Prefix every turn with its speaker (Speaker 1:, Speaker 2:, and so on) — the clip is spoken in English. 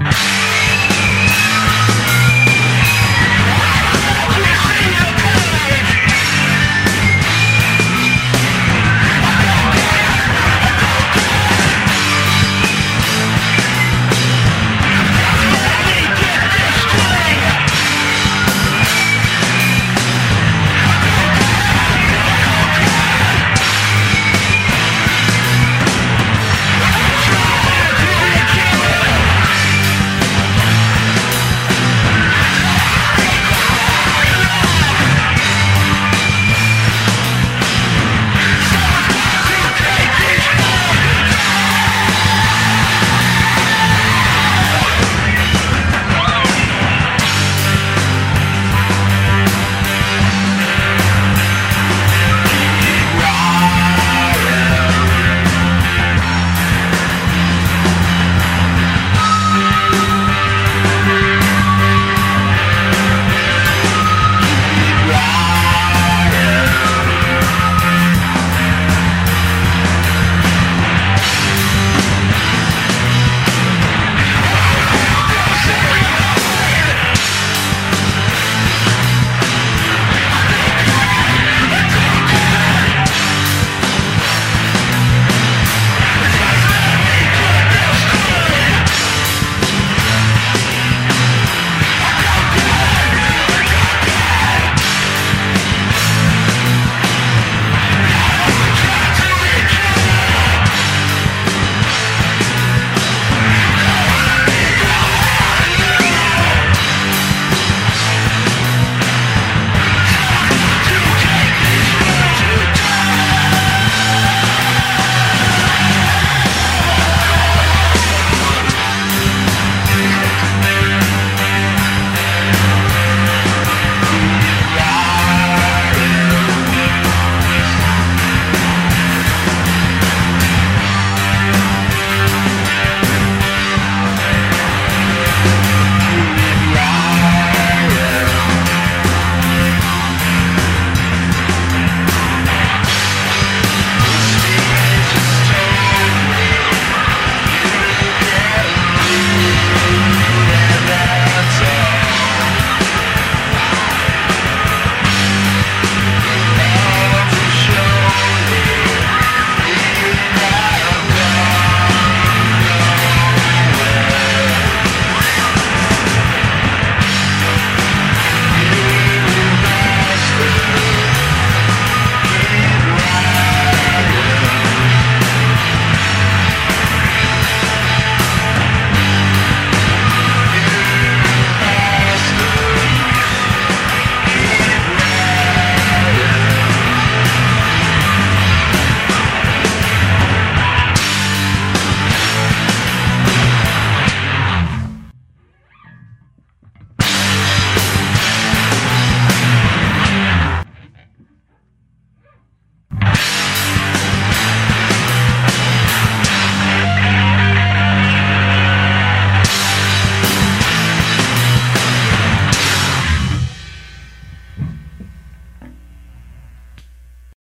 Speaker 1: Bye.